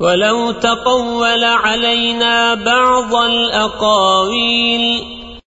ولو تقول علينا بعض الأقاويل